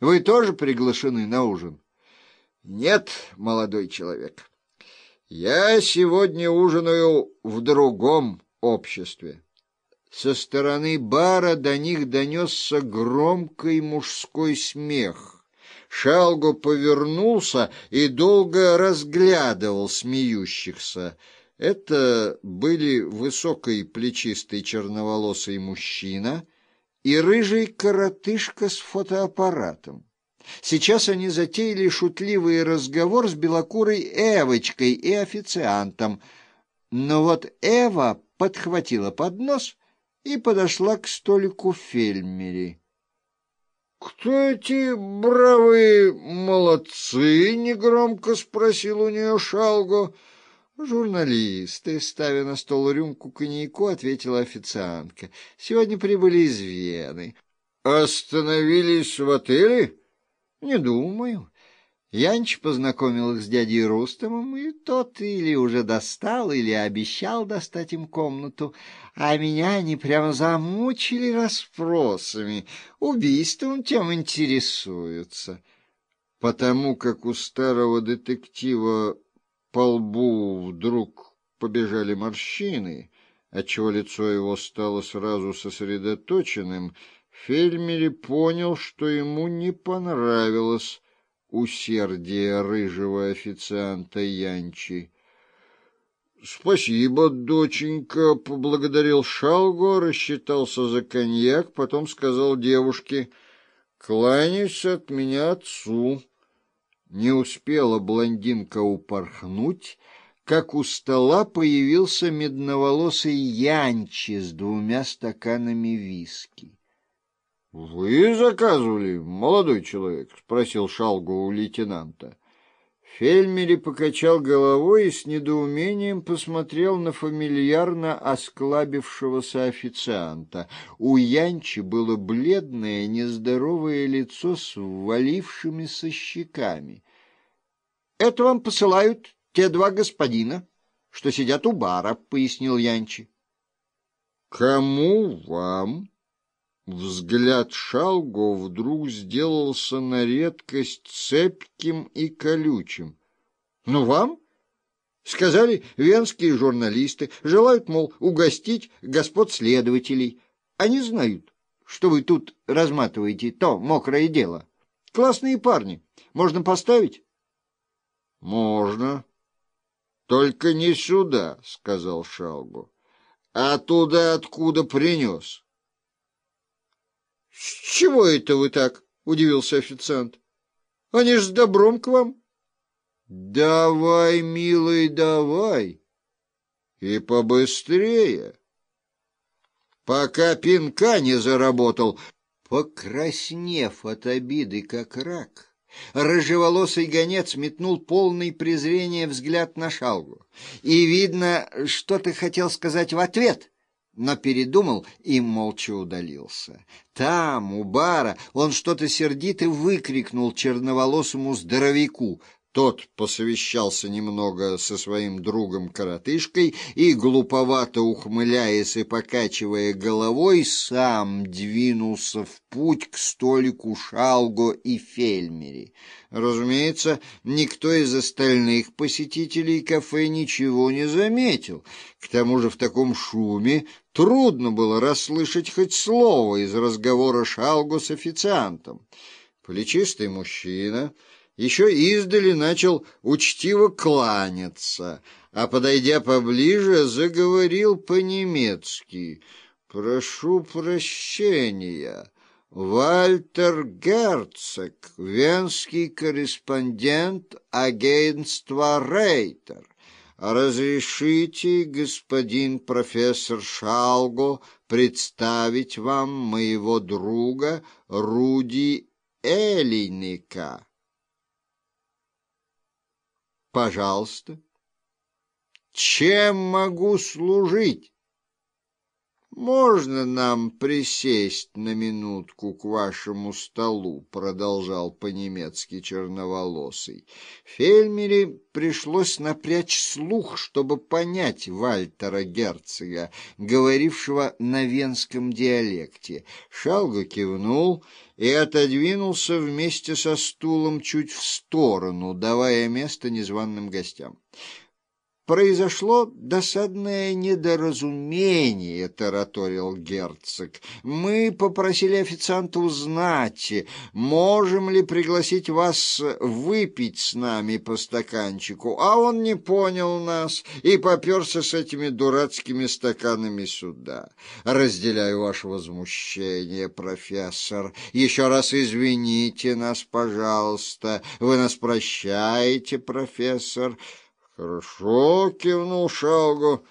Вы тоже приглашены на ужин? Нет, молодой человек. Я сегодня ужинаю в другом обществе. Со стороны бара до них донесся громкий мужской смех. Шалго повернулся и долго разглядывал смеющихся. Это были высокий плечистый черноволосый мужчина и рыжий коротышка с фотоаппаратом. Сейчас они затеяли шутливый разговор с белокурой Эвочкой и официантом. Но вот Эва подхватила поднос и подошла к столику Фельмери. «Кто эти бравые молодцы?» — негромко спросил у нее Шалго. «Журналисты», — ставя на стол рюмку коньяку, ответила официантка. «Сегодня прибыли из Вены». «Остановились в отеле?» «Не думаю. Янч познакомил их с дядей Рустомом, и тот или уже достал, или обещал достать им комнату, а меня они прямо замучили расспросами. Убийством тем интересуются». Потому как у старого детектива по лбу вдруг побежали морщины, отчего лицо его стало сразу сосредоточенным, Фельмери понял, что ему не понравилось усердие рыжего официанта Янчи. — Спасибо, доченька, — поблагодарил Шалго, рассчитался за коньяк, потом сказал девушке, — кланяюсь от меня отцу. Не успела блондинка упорхнуть, как у стола появился медноволосый Янчи с двумя стаканами виски. — Вы заказывали, молодой человек? — спросил Шалгу у лейтенанта. Фельмери покачал головой и с недоумением посмотрел на фамильярно осклабившегося официанта. У Янчи было бледное, нездоровое лицо с ввалившимися щеками. — Это вам посылают те два господина, что сидят у бара, — пояснил Янчи. — Кому вам? Взгляд Шалго вдруг сделался на редкость цепким и колючим. — Ну, вам? — сказали венские журналисты. Желают, мол, угостить господ следователей. Они знают, что вы тут разматываете то мокрое дело. Классные парни. Можно поставить? — Можно. — Только не сюда, — сказал Шалго, — а туда, откуда принес. — С чего это вы так? — удивился официант. — Они ж с добром к вам. — Давай, милый, давай. И побыстрее. Пока пинка не заработал, покраснев от обиды, как рак, рыжеволосый гонец метнул полный презрения взгляд на шалгу. И, видно, что-то хотел сказать в ответ — но передумал и молча удалился. Там, у бара, он что-то сердито выкрикнул черноволосому здоровяку. Тот посовещался немного со своим другом-коротышкой и, глуповато ухмыляясь и покачивая головой, сам двинулся в путь к столику Шалго и Фельмери. Разумеется, никто из остальных посетителей кафе ничего не заметил. К тому же в таком шуме трудно было расслышать хоть слово из разговора Шалго с официантом. Плечистый мужчина еще издали начал учтиво кланяться, а, подойдя поближе, заговорил по-немецки. «Прошу прощения». Вальтер Герцог, венский корреспондент агентства «Рейтер». Разрешите, господин профессор Шалго, представить вам моего друга Руди Элиника. Пожалуйста. Чем могу служить? «Можно нам присесть на минутку к вашему столу?» — продолжал по-немецки черноволосый. Фельмере пришлось напрячь слух, чтобы понять Вальтера Герцога, говорившего на венском диалекте. Шалга кивнул и отодвинулся вместе со стулом чуть в сторону, давая место незваным гостям произошло досадное недоразумение, — тараторил герцог. Мы попросили официанта узнать, можем ли пригласить вас выпить с нами по стаканчику, а он не понял нас и поперся с этими дурацкими стаканами сюда. Разделяю ваше возмущение, профессор. Еще раз извините нас, пожалуйста. Вы нас прощаете, профессор. «Хорошо», — кивнул Шалгу,